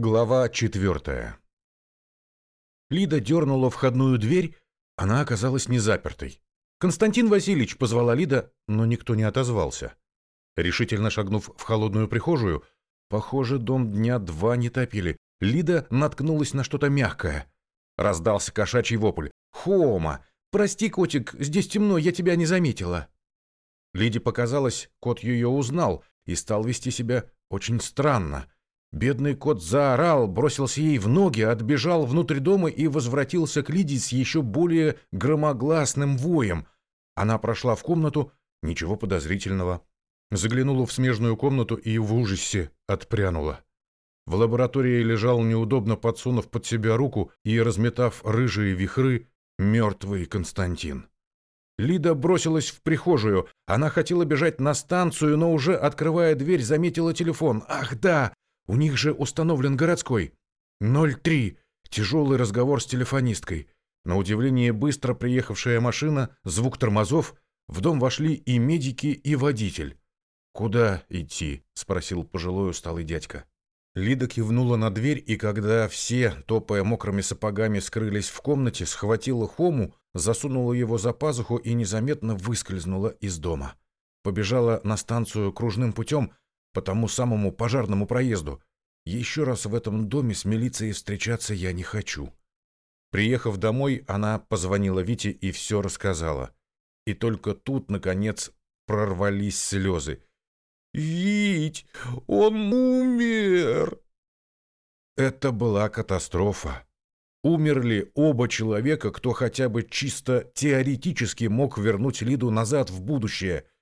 Глава четвертая. Лида дернула входную дверь, она оказалась не запертой. «Константин Васильевич!» — позвала Лида, но никто не отозвался. Решительно шагнув в холодную прихожую, похоже, дом дня два не топили, Лида наткнулась на что-то мягкое. Раздался кошачий вопль. «Хома! Прости, котик, здесь темно, я тебя не заметила!» Лиде показалось, кот ее узнал и стал вести себя очень странно — Бедный кот заорал, бросился ей в ноги, отбежал внутрь дома и возвратился к Лиде с еще более громогласным воем. Она прошла в комнату, ничего подозрительного. Заглянула в смежную комнату и в ужасе отпрянула. В лаборатории лежал, неудобно подсунув под себя руку и разметав рыжие вихры, мертвый Константин. Лида бросилась в прихожую. Она хотела бежать на станцию, но уже, открывая дверь, заметила телефон. «Ах, да! У них же установлен городской. 03. Тяжелый разговор с телефонисткой. На удивление быстро приехавшая машина, звук тормозов. В дом вошли и медики, и водитель. «Куда идти?» — спросил пожилой усталый дядька. Лида кивнула на дверь, и когда все, топая мокрыми сапогами, скрылись в комнате, схватила Хому, засунула его за пазуху и незаметно выскользнула из дома. Побежала на станцию кружным путем, по тому самому пожарному проезду. Еще раз в этом доме с милицией встречаться я не хочу. Приехав домой, она позвонила Вите и все рассказала. И только тут, наконец, прорвались слезы. «Вить, он умер!» Это была катастрофа. Умерли оба человека, кто хотя бы чисто теоретически мог вернуть Лиду назад в будущее —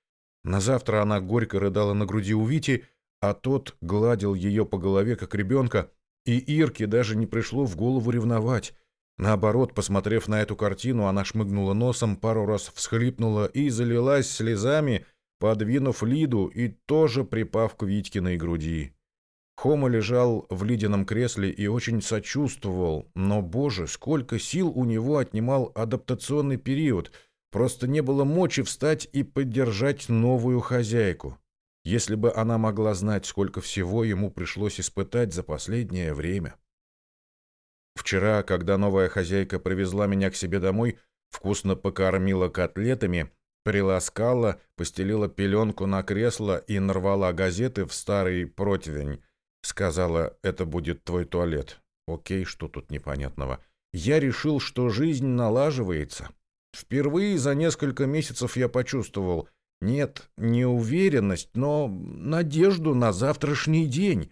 на завтра она горько рыдала на груди у Вити, а тот гладил ее по голове, как ребенка, и Ирке даже не пришло в голову ревновать. Наоборот, посмотрев на эту картину, она шмыгнула носом, пару раз всхлипнула и залилась слезами, подвинув Лиду и тоже припав к Витькиной груди. Хома лежал в Лидином кресле и очень сочувствовал, но, боже, сколько сил у него отнимал адаптационный период — Просто не было мочи встать и поддержать новую хозяйку. Если бы она могла знать, сколько всего ему пришлось испытать за последнее время. Вчера, когда новая хозяйка привезла меня к себе домой, вкусно покормила котлетами, приласкала, постелила пеленку на кресло и нарвала газеты в старый противень. Сказала, это будет твой туалет. Окей, что тут непонятного. Я решил, что жизнь налаживается. Впервые за несколько месяцев я почувствовал, нет, не уверенность, но надежду на завтрашний день.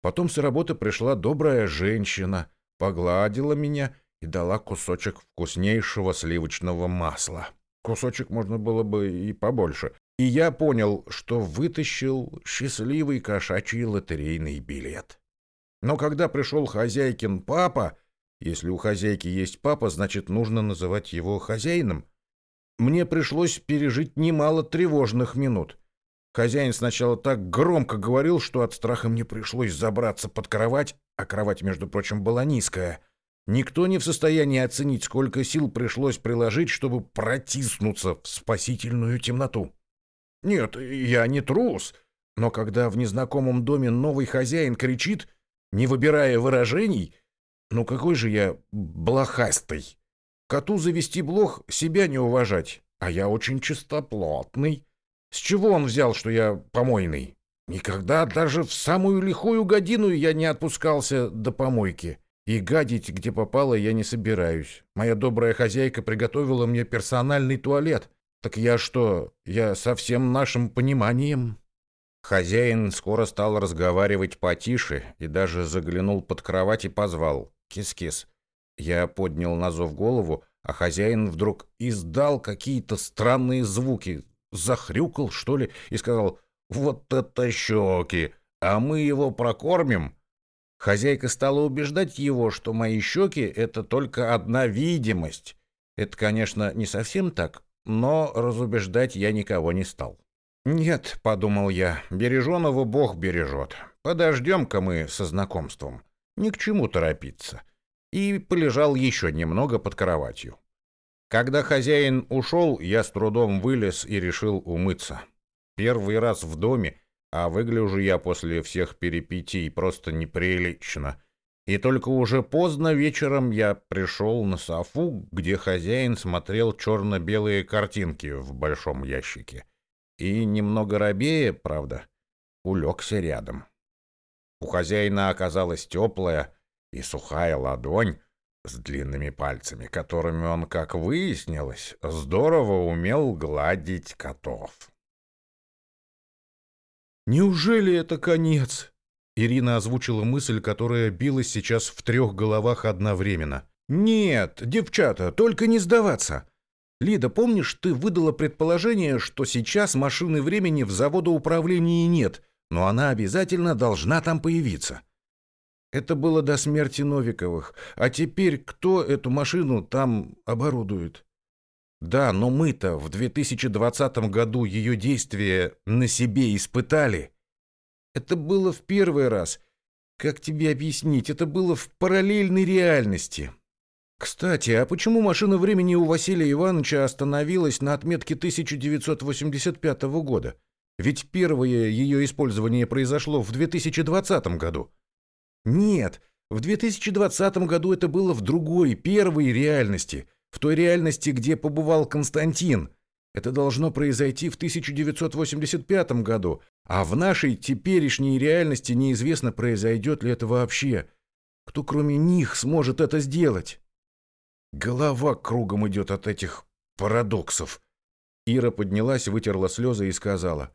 Потом с работы пришла добрая женщина, погладила меня и дала кусочек вкуснейшего сливочного масла. Кусочек можно было бы и побольше. И я понял, что вытащил счастливый кошачий лотерейный билет. Но когда пришел хозяйкин папа, если у хозяйки есть папа, значит, нужно называть его хозяином. Мне пришлось пережить немало тревожных минут. Хозяин сначала так громко говорил, что от страха мне пришлось забраться под кровать, а кровать, между прочим, была низкая. Никто не в состоянии оценить, сколько сил пришлось приложить, чтобы протиснуться в спасительную темноту. Нет, я не трус, но когда в незнакомом доме новый хозяин кричит, не выбирая выражений, ну какой же я блохастый. Коту завести блох, себя не уважать, а я очень чистоплотный. С чего он взял, что я помойный? Никогда даже в самую лихую годину я не отпускался до помойки. И гадить, где попало, я не собираюсь. Моя добрая хозяйка приготовила мне персональный туалет. Так я что, я со всем нашим пониманием? Хозяин скоро стал разговаривать потише и даже заглянул под кровать и позвал. Кис-кис. Я поднял на зов голову, а хозяин вдруг издал какие-то странные звуки, захрюкал, что ли, и сказал «Вот это щеки! А мы его прокормим!» Хозяйка стала убеждать его, что мои щеки — это только одна видимость. Это, конечно, не совсем так, но разубеждать я никого не стал. «Нет», — подумал я, — «береженого Бог бережет. Подождем-ка мы со знакомством». Ни к чему торопиться. И полежал еще немного под кроватью. Когда хозяин ушел, я с трудом вылез и решил умыться. Первый раз в доме, а выгляжу я после всех перипетий просто неприлично. И только уже поздно вечером я пришел на Софу, где хозяин смотрел черно-белые картинки в большом ящике. И немного робея, правда, улегся рядом. У хозяина оказалась теплая и сухая ладонь с длинными пальцами, которыми он, как выяснилось, здорово умел гладить котов. «Неужели это конец?» Ирина озвучила мысль, которая билась сейчас в трех головах одновременно. «Нет, девчата, только не сдаваться!» Лида, помнишь, ты выдала предположение, что сейчас машины времени в заводоуправлении нет, но она обязательно должна там появиться. Это было до смерти Новиковых. А теперь кто эту машину там оборудует? Да, но мы-то в 2020 году ее действия на себе испытали. Это было в первый раз. Как тебе объяснить? Это было в параллельной реальности. Кстати, а почему машина времени у Василия Ивановича остановилась на отметке 1985 года? Ведь первое ее использование произошло в 2020 году. Нет, в 2020 году это было в другой, первой реальности, в той реальности, где побывал Константин. Это должно произойти в 1985 году, а в нашей теперешней реальности неизвестно, произойдет ли это вообще. Кто кроме них сможет это сделать? Голова кругом идет от этих парадоксов. Ира поднялась, вытерла слезы и сказала.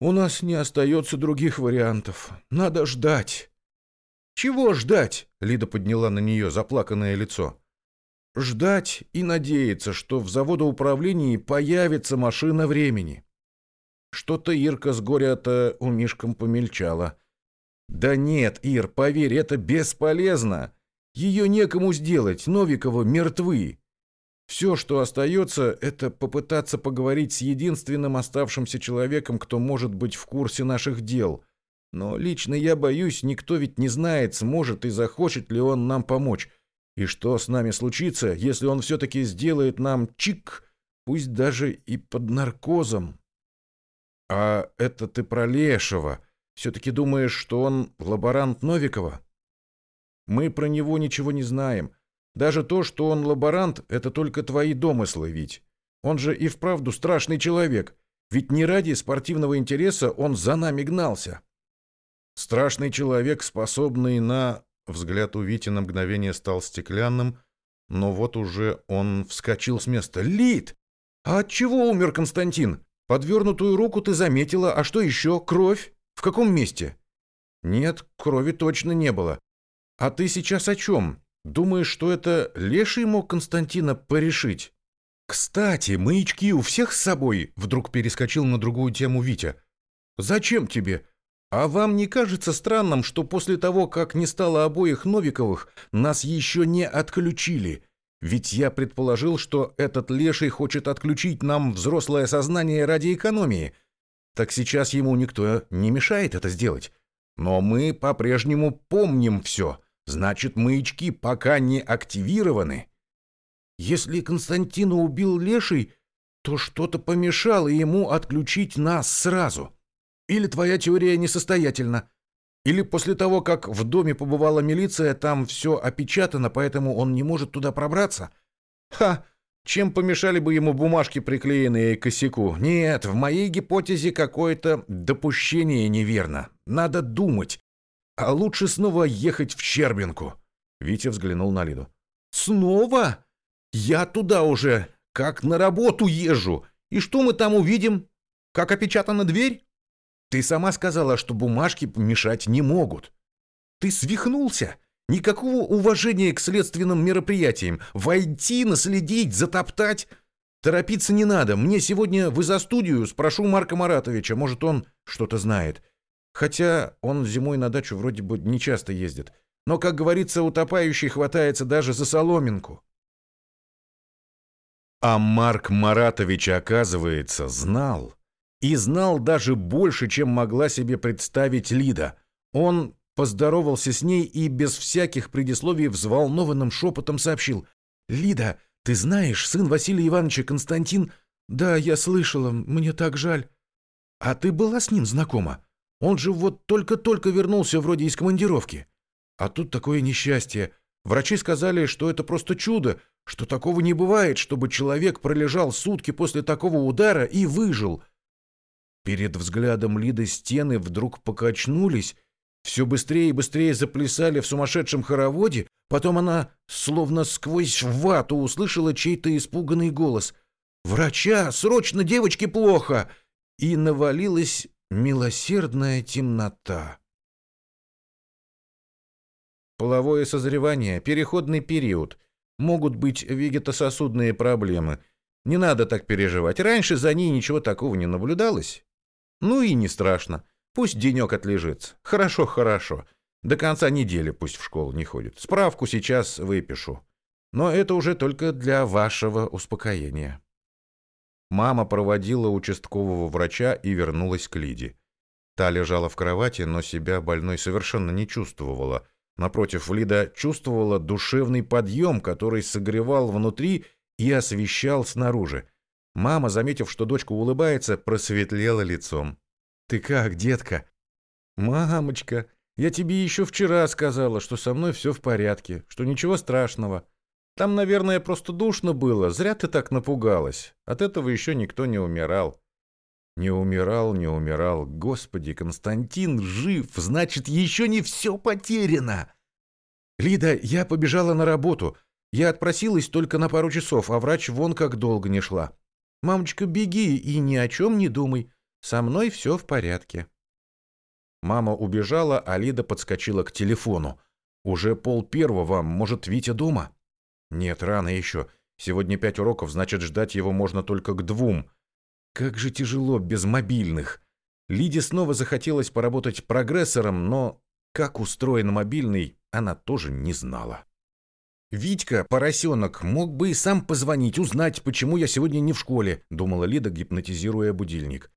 «У нас не остается других вариантов. Надо ждать». «Чего ждать?» — Лида подняла на нее заплаканное лицо. «Ждать и надеяться, что в заводоуправлении появится машина времени». Что-то Ирка с горя-то у Мишкам помельчала. «Да нет, Ир, поверь, это бесполезно. Ее некому сделать, Новикова мертвы. Все, что остается, это попытаться поговорить с единственным оставшимся человеком, кто может быть в курсе наших дел. Но лично я боюсь, никто ведь не знает, сможет и захочет ли он нам помочь. И что с нами случится, если он все-таки сделает нам чик, пусть даже и под наркозом? А это ты про Лешего. Все-таки думаешь, что он лаборант Новикова? Мы про него ничего не знаем. Даже то, что он лаборант, это только твои домыслы, ведь. Он же и вправду страшный человек. Ведь не ради спортивного интереса он за нами гнался. Страшный человек, способный на... Взгляд у Вити на мгновение стал стеклянным, но вот уже он вскочил с места. «Лид! А от чего умер Константин? Подвернутую руку ты заметила, а что еще? Кровь? В каком месте?» «Нет, крови точно не было. А ты сейчас о чем? Думаешь, что это Леший мог Константина порешить? Кстати, маячки у всех с собой, вдруг перескочил на другую тему Витя. Зачем тебе? А вам не кажется странным, что после того, как не стало обоих Новиковых, нас еще не отключили? Ведь я предположил, что этот Леший хочет отключить нам взрослое сознание ради экономии. Так сейчас ему никто не мешает это сделать. Но мы по-прежнему помним все. Значит, маячки пока не активированы. Если Константина убил Леший, то что-то помешало ему отключить нас сразу. Или твоя теория несостоятельна. Или после того, как в доме побывала милиция, там все опечатано, поэтому он не может туда пробраться? Ха! Чем помешали бы ему бумажки, приклеенные к косяку? Нет, в моей гипотезе какое-то допущение неверно. Надо думать. А лучше снова ехать в Щербинку. Витя взглянул на Лиду. Снова? Я туда уже как на работу езжу. И что мы там увидим? Как опечатана дверь? Ты сама сказала, что бумажки мешать не могут. Ты свихнулся. Никакого уважения к следственным мероприятиям. Войти, наследить, затоптать. Торопиться не надо. Мне сегодня в изо-студию спрошу Марка Маратовича. Может, он что-то знает. Хотя он зимой на дачу вроде бы не часто ездит. Но, как говорится, утопающий хватается даже за соломинку. А Марк Маратович, оказывается, знал. И знал даже больше, чем могла себе представить Лида. Он поздоровался с ней и без всяких предисловий взволнованным шепотом сообщил. «Лида, ты знаешь, сын Василия Ивановича Константин...» «Да, я слышала, мне так жаль». «А ты была с ним знакома?» Он же вот только-только вернулся вроде из командировки. А тут такое несчастье. Врачи сказали, что это просто чудо, что такого не бывает, чтобы человек пролежал сутки после такого удара и выжил. Перед взглядом Лиды стены вдруг покачнулись, все быстрее и быстрее заплясали в сумасшедшем хороводе, потом она, словно сквозь вату, услышала чей-то испуганный голос. «Врача! Срочно девочке плохо!» И навалилась милосердная темнота. Половое созревание – переходный период. Могут быть вегетососудные проблемы. Не надо так переживать. Раньше за ней ничего такого не наблюдалось. Ну и не страшно. Пусть денек отлежится. Хорошо, хорошо. До конца недели пусть в школу не ходит. Справку сейчас выпишу. Но это уже только для вашего успокоения. Мама проводила участкового врача и вернулась к Лиде. Та лежала в кровати, но себя больной совершенно не чувствовала – Напротив, Лида чувствовала душевный подъем, который согревал внутри и освещал снаружи. Мама, заметив, что дочка улыбается, просветлела лицом. «Ты как, детка?» «Мамочка, я тебе еще вчера сказала, что со мной все в порядке, что ничего страшного. Там, наверное, просто душно было, зря ты так напугалась. От этого еще никто не умирал». Не умирал, не умирал. Господи, Константин жив, значит, еще не все потеряно. Лида, я побежала на работу. Я отпросилась только на пару часов, а врач вон как долго не шла. Мамочка, беги и ни о чем не думай. Со мной все в порядке. Мама убежала, а Лида подскочила к телефону. Уже пол первого, может, Витя дома? Нет, рано еще. Сегодня пять уроков, значит, ждать его можно только к двум. Как же тяжело без мобильных. Лиде снова захотелось поработать прогрессором, но как устроен мобильный, она тоже не знала. «Витька, поросенок, мог бы и сам позвонить, узнать, почему я сегодня не в школе», думала Лида, гипнотизируя будильник.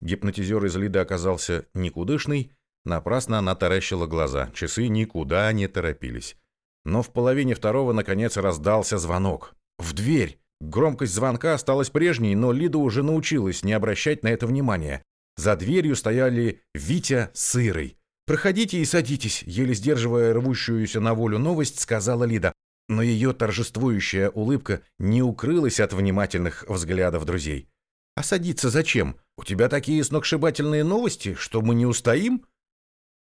Гипнотизер из Лиды оказался никудышный, напрасно она таращила глаза, часы никуда не торопились. Но в половине второго, наконец, раздался звонок. В дверь. Громкость звонка осталась прежней, но Лида уже научилась не обращать на это внимания. За дверью стояли Витя с. «Проходите и садитесь», — еле сдерживая рвущуюся на волю новость, сказала Лида. Но ее торжествующая улыбка не укрылась от внимательных взглядов друзей. «А садиться зачем? У тебя такие сногсшибательные новости, что мы не устоим?»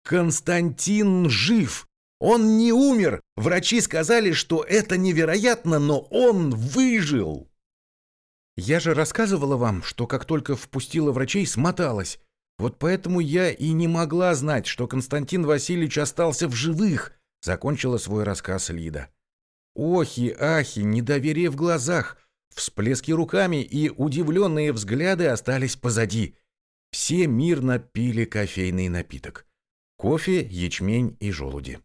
«Константин жив!» Он не умер. Врачи сказали, что это невероятно, но он выжил. Я же рассказывала вам, что как только впустила врачей, смоталась. Вот поэтому я и не могла знать, что Константин Васильевич остался в живых, закончила свой рассказ Лида. Охи, ахи, недоверие в глазах, всплески руками и удивленные взгляды остались позади. Все мирно пили кофейный напиток. Кофе, ячмень и желуди.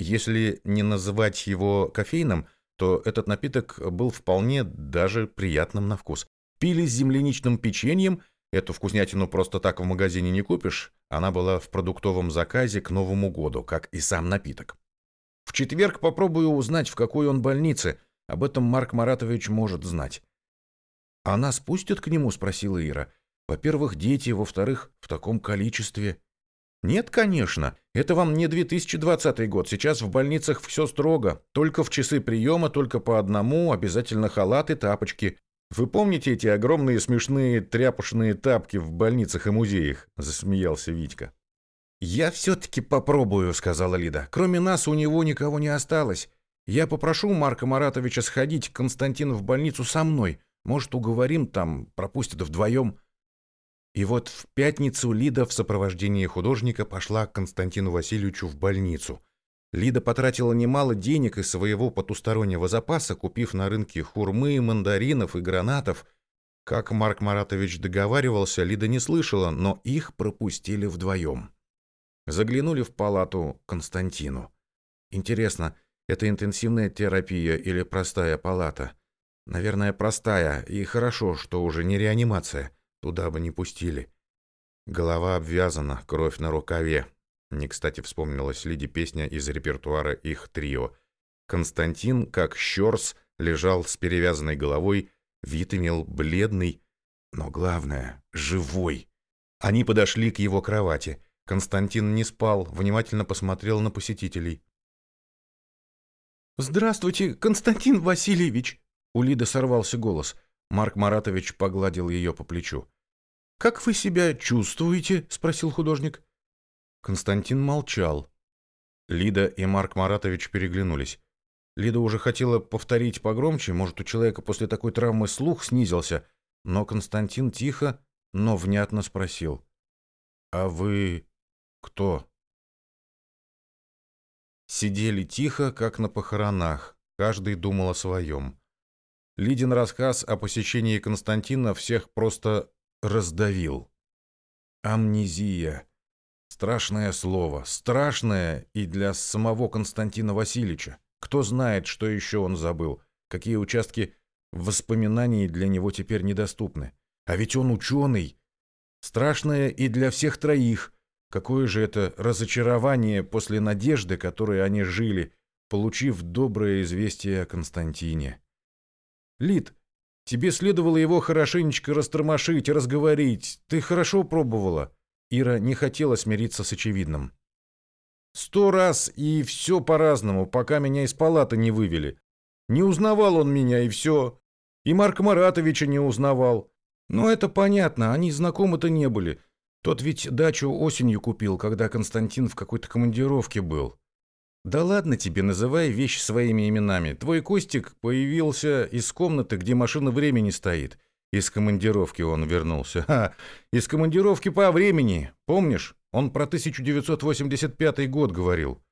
Если не называть его кофейным, то этот напиток был вполне даже приятным на вкус. Пили с земляничным печеньем, эту вкуснятину просто так в магазине не купишь, она была в продуктовом заказе к Новому году, как и сам напиток. В четверг попробую узнать, в какой он больнице, об этом Марк Маратович может знать. «Она спустит к нему?» – спросила Ира. «Во-первых, дети, во-вторых, в таком количестве». Нет, конечно. Это вам не 2020 год. Сейчас в больницах все строго. Только в часы приема, только по одному, обязательно халаты, тапочки. Вы помните эти огромные смешные тряпушные тапки в больницах и музеях? Засмеялся Витька. Я все-таки попробую, сказала Лида. Кроме нас у него никого не осталось. Я попрошу Марка Маратовича сходить к Константину в больницу со мной. Может, уговорим там, пропустят вдвоем. И вот в пятницу Лида в сопровождении художника пошла к Константину Васильевичу в больницу. Лида потратила немало денег из своего потустороннего запаса, купив на рынке хурмы, мандаринов и гранатов. Как Марк Маратович договаривался, Лида не слышала, но их пропустили вдвоем. Заглянули в палату Константину. Интересно, это интенсивная терапия или простая палата? Наверное, простая, и хорошо, что уже не реанимация. Туда бы не пустили. Голова обвязана, кровь на рукаве. Не кстати вспомнилась Лиде песня из репертуара их трио. Константин, как щерс, лежал с перевязанной головой, вид имел бледный, но главное — живой. Они подошли к его кровати. Константин не спал, внимательно посмотрел на посетителей. «Здравствуйте, Константин Васильевич!» У Лиды сорвался голос. Марк Маратович погладил ее по плечу. «Как вы себя чувствуете?» — спросил художник. Константин молчал. Лида и Марк Маратович переглянулись. Лида уже хотела повторить погромче, может, у человека после такой травмы слух снизился, но Константин тихо, но внятно спросил. «А вы кто?» Сидели тихо, как на похоронах, каждый думал о своем. Лидин рассказ о посещении Константина всех просто раздавил. Амнезия. Страшное слово, страшное и для самого Константина Васильевича. Кто знает, что еще он забыл, какие участки воспоминаний для него теперь недоступны. А ведь он ученый. Страшное и для всех троих. Какое же это разочарование после надежды, которой они жили, получив доброе известие о Константине. Лид, тебе следовало его хорошенечко растормошить, разговорить. Ты хорошо пробовала. Ира не хотела смириться с очевидным. Сто раз и все по-разному, пока меня из палаты не вывели. Не узнавал он меня, и все. И Марк Маратовича не узнавал. Но это понятно, они знакомы-то не были. Тот ведь дачу осенью купил, когда Константин в какой-то командировке был. Да ладно тебе, называй вещи своими именами. Твой Костик появился из комнаты, где машина времени стоит. Из командировки он вернулся. Ха, из командировки по времени. Помнишь? Он про 1985 год говорил.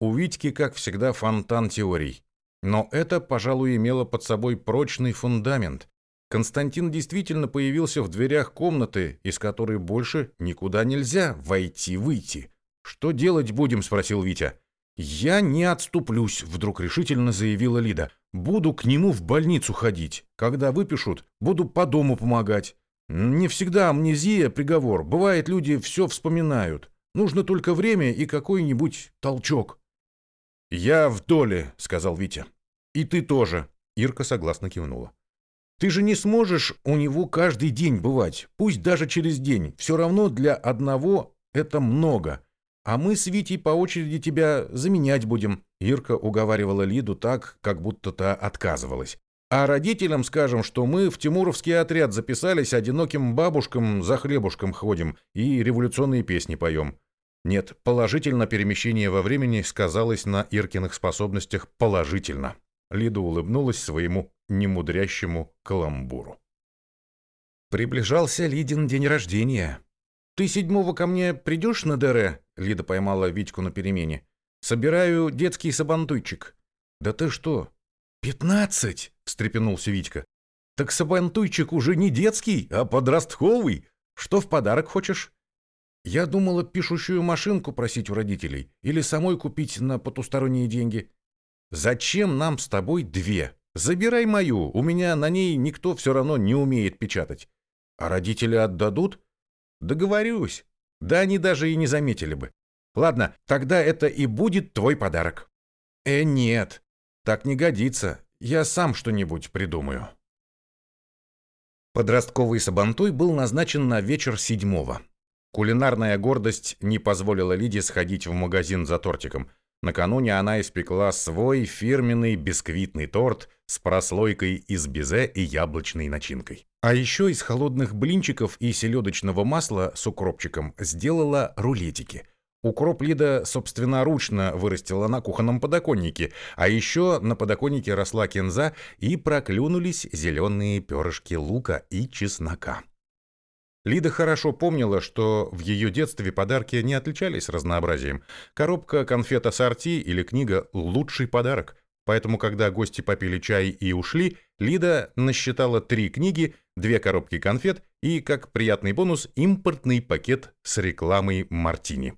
У Витьки, как всегда, фонтан теорий. Но это, пожалуй, имело под собой прочный фундамент. Константин действительно появился в дверях комнаты, из которой больше никуда нельзя войти-выйти. «Что делать будем?» – спросил Витя. «Я не отступлюсь», – вдруг решительно заявила Лида. «Буду к нему в больницу ходить. Когда выпишут, буду по дому помогать. Не всегда амнезия – приговор. Бывает, люди все вспоминают. Нужно только время и какой-нибудь толчок». «Я в доле», – сказал Витя. «И ты тоже», – Ирка согласно кивнула. «Ты же не сможешь у него каждый день бывать, пусть даже через день. Все равно для одного это много. А мы с Витей по очереди тебя заменять будем». Ирка уговаривала Лиду так, как будто та отказывалась. «А родителям скажем, что мы в Тимуровский отряд записались, одиноким бабушкам за хлебушком ходим и революционные песни поем». Нет, положительно перемещение во времени сказалось на Иркиных способностях положительно. Лида улыбнулась своему немудрящему каламбуру. Приближался Лидин день рождения. «Ты седьмого ко мне придешь на ДР?» Лида поймала Витьку на перемене. «Собираю детский сабантуйчик». «Да ты что?» «Пятнадцать!» — встрепенулся Витька. «Так сабантуйчик уже не детский, а подростковый. Что в подарок хочешь?» «Я думала пишущую машинку просить у родителей или самой купить на потусторонние деньги». «Зачем нам с тобой две? Забирай мою, у меня на ней никто все равно не умеет печатать. А родители отдадут? Договорюсь. Да они даже и не заметили бы. Ладно, тогда это и будет твой подарок. Э, нет, так не годится. Я сам что-нибудь придумаю. Подростковый сабантуй был назначен на вечер седьмого. Кулинарная гордость не позволила Лиде сходить в магазин за тортиком – Накануне она испекла свой фирменный бисквитный торт с прослойкой из безе и яблочной начинкой. А еще из холодных блинчиков и селедочного масла с укропчиком сделала рулетики. Укроп Лида собственноручно вырастила на кухонном подоконнике, а еще на подоконнике росла кинза и проклюнулись зеленые перышки лука и чеснока. Лида хорошо помнила, что в ее детстве подарки не отличались разнообразием. Коробка конфет ассорти или книга «Лучший подарок». Поэтому, когда гости попили чай и ушли, Лида насчитала три книги, две коробки конфет и, как приятный бонус, импортный пакет с рекламой «Мартини».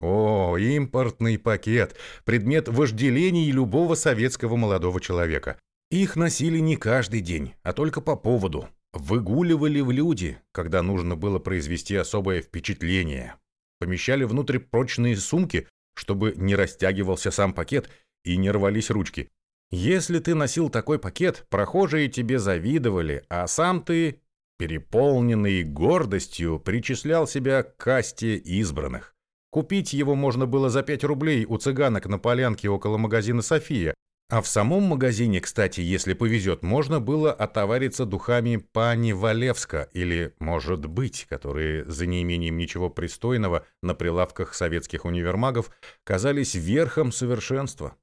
О, импортный пакет – предмет вожделений любого советского молодого человека. Их носили не каждый день, а только по поводу выгуливали в люди, когда нужно было произвести особое впечатление. Помещали внутрь прочные сумки, чтобы не растягивался сам пакет и не рвались ручки. Если ты носил такой пакет, прохожие тебе завидовали, а сам ты, переполненный гордостью, причислял себя к касте избранных. Купить его можно было за 5 рублей у цыганок на полянке около магазина «София», а в самом магазине, кстати, если повезет, можно было отовариться духами пани Валевска или, может быть, которые за неимением ничего пристойного на прилавках советских универмагов казались верхом совершенства.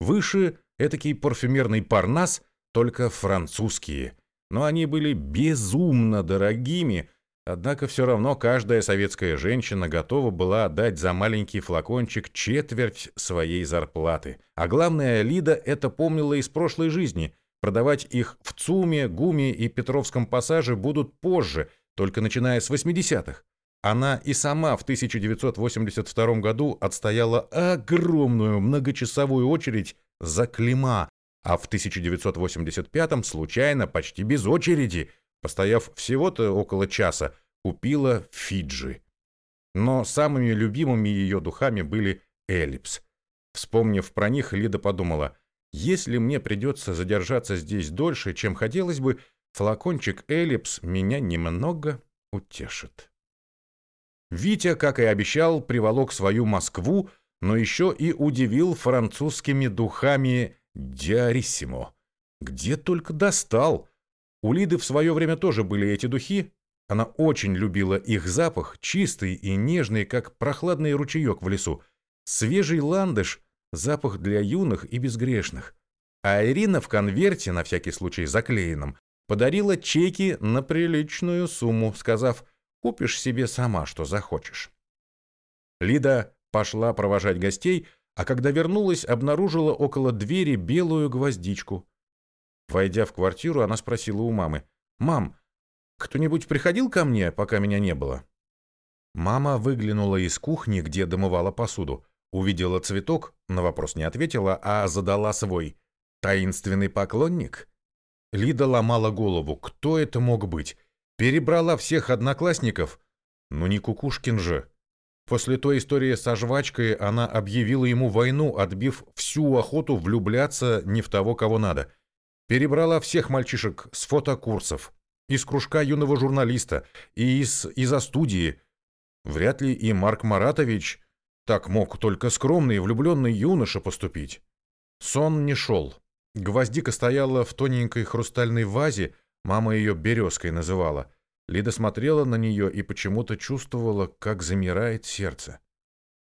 Выше этакий парфюмерный парнас, только французские, но они были безумно дорогими – Однако все равно каждая советская женщина готова была отдать за маленький флакончик четверть своей зарплаты. А главное, Лида это помнила из прошлой жизни. Продавать их в ЦУМе, ГУМе и Петровском пассаже будут позже, только начиная с 80-х. Она и сама в 1982 году отстояла огромную многочасовую очередь за клима, а в 1985 случайно, почти без очереди, Постояв всего-то около часа, купила Фиджи. Но самыми любимыми ее духами были Эллипс. Вспомнив про них, Лида подумала, если мне придется задержаться здесь дольше, чем хотелось бы, флакончик Эллипс меня немного утешит. Витя, как и обещал, приволок свою Москву, но еще и удивил французскими духами Диариссимо. Где только достал. У Лиды в свое время тоже были эти духи. Она очень любила их запах, чистый и нежный, как прохладный ручеек в лесу. Свежий ландыш – запах для юных и безгрешных. А Ирина в конверте, на всякий случай заклеенном, подарила чеки на приличную сумму, сказав «купишь себе сама, что захочешь». Лида пошла провожать гостей, а когда вернулась, обнаружила около двери белую гвоздичку. Войдя в квартиру, она спросила у мамы. «Мам, кто-нибудь приходил ко мне, пока меня не было?» Мама выглянула из кухни, где домывала посуду. Увидела цветок, на вопрос не ответила, а задала свой. «Таинственный поклонник?» Лида ломала голову. Кто это мог быть? Перебрала всех одноклассников? Ну не Кукушкин же. После той истории со жвачкой она объявила ему войну, отбив всю охоту влюбляться не в того, кого надо. Перебрала всех мальчишек с фотокурсов, из кружка юного журналиста и из из-за студии. Вряд ли и Марк Маратович так мог только скромный влюбленный юноша поступить. Сон не шел. Гвоздика стояла в тоненькой хрустальной вазе, мама ее березкой называла. Лида смотрела на нее и почему-то чувствовала, как замирает сердце.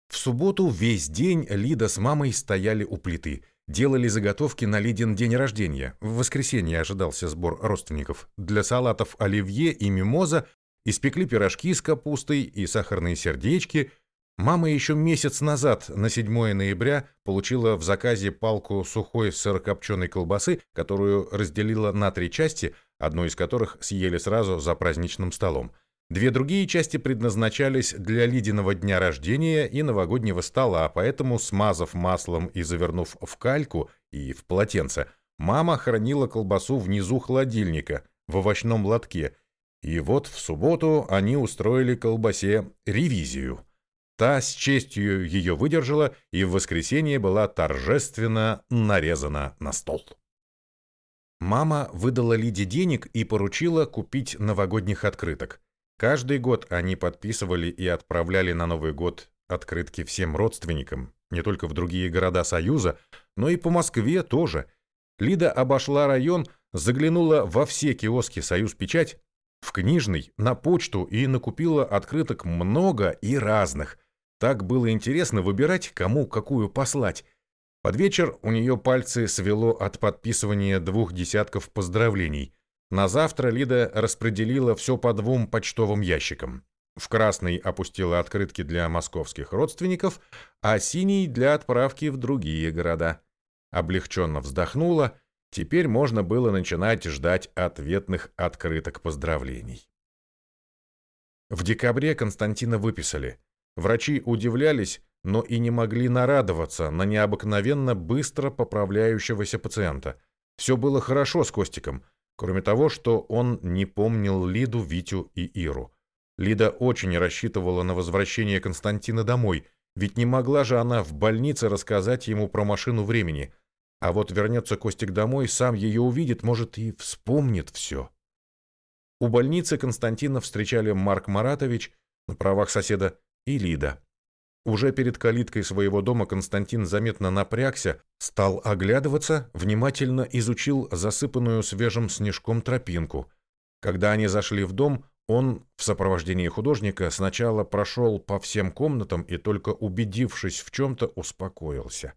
В субботу весь день Лида с мамой стояли у плиты делали заготовки на Лидин день рождения. В воскресенье ожидался сбор родственников. Для салатов оливье и мимоза испекли пирожки с капустой и сахарные сердечки. Мама еще месяц назад, на 7 ноября, получила в заказе палку сухой сырокопченой колбасы, которую разделила на три части, одну из которых съели сразу за праздничным столом. Две другие части предназначались для Лидиного дня рождения и новогоднего стола, поэтому, смазав маслом и завернув в кальку и в полотенце, мама хранила колбасу внизу холодильника, в овощном лотке. И вот в субботу они устроили колбасе ревизию. Та с честью ее выдержала и в воскресенье была торжественно нарезана на стол. Мама выдала Лиде денег и поручила купить новогодних открыток. Каждый год они подписывали и отправляли на Новый год открытки всем родственникам, не только в другие города Союза, но и по Москве тоже. Лида обошла район, заглянула во все киоски «Союз Печать», в книжный, на почту и накупила открыток много и разных. Так было интересно выбирать, кому какую послать. Под вечер у нее пальцы свело от подписывания двух десятков поздравлений – на завтра Лида распределила все по двум почтовым ящикам. В красный опустила открытки для московских родственников, а синий для отправки в другие города. Облегченно вздохнула, теперь можно было начинать ждать ответных открыток поздравлений. В декабре Константина выписали. Врачи удивлялись, но и не могли нарадоваться на необыкновенно быстро поправляющегося пациента. Все было хорошо с Костиком – Кроме того, что он не помнил Лиду, Витю и Иру. Лида очень рассчитывала на возвращение Константина домой, ведь не могла же она в больнице рассказать ему про машину времени. А вот вернется Костик домой, сам ее увидит, может, и вспомнит все. У больницы Константина встречали Марк Маратович на правах соседа и Лида. Уже перед калиткой своего дома Константин заметно напрягся, стал оглядываться, внимательно изучил засыпанную свежим снежком тропинку. Когда они зашли в дом, он в сопровождении художника сначала прошел по всем комнатам и только убедившись в чем-то, успокоился.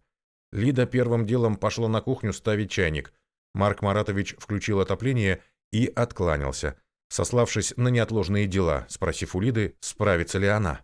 Лида первым делом пошла на кухню ставить чайник. Марк Маратович включил отопление и откланялся, сославшись на неотложные дела, спросив у Лиды, справится ли она.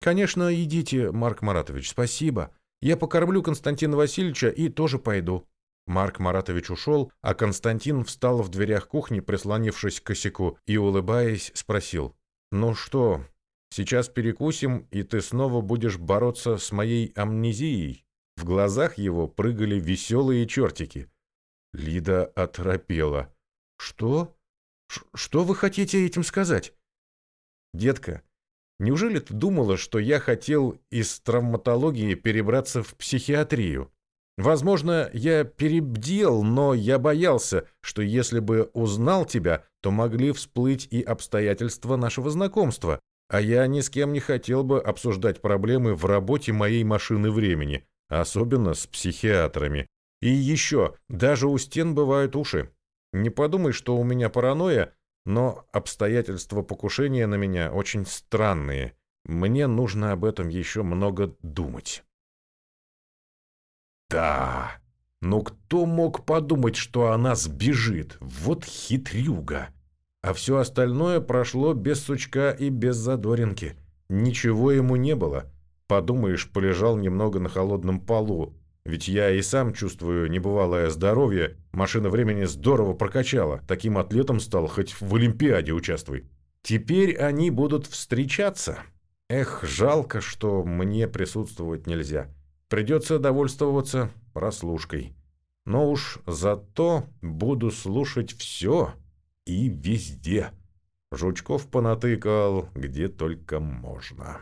«Конечно, идите, Марк Маратович, спасибо. Я покормлю Константина Васильевича и тоже пойду». Марк Маратович ушел, а Константин встал в дверях кухни, прислонившись к косяку, и, улыбаясь, спросил. «Ну что, сейчас перекусим, и ты снова будешь бороться с моей амнезией?» В глазах его прыгали веселые чертики. Лида оторопела. «Что? Ш что вы хотите этим сказать?» «Детка, Неужели ты думала, что я хотел из травматологии перебраться в психиатрию? Возможно, я перебдел, но я боялся, что если бы узнал тебя, то могли всплыть и обстоятельства нашего знакомства, а я ни с кем не хотел бы обсуждать проблемы в работе моей машины времени, особенно с психиатрами. И еще, даже у стен бывают уши. Не подумай, что у меня паранойя, но обстоятельства покушения на меня очень странные. Мне нужно об этом еще много думать. Да, но кто мог подумать, что она сбежит? Вот хитрюга. А все остальное прошло без сучка и без задоринки. Ничего ему не было. Подумаешь, полежал немного на холодном полу, ведь я и сам чувствую небывалое здоровье. Машина времени здорово прокачала. Таким атлетом стал, хоть в Олимпиаде участвуй. Теперь они будут встречаться. Эх, жалко, что мне присутствовать нельзя. Придется довольствоваться прослушкой. Но уж зато буду слушать все и везде. Жучков понатыкал, где только можно.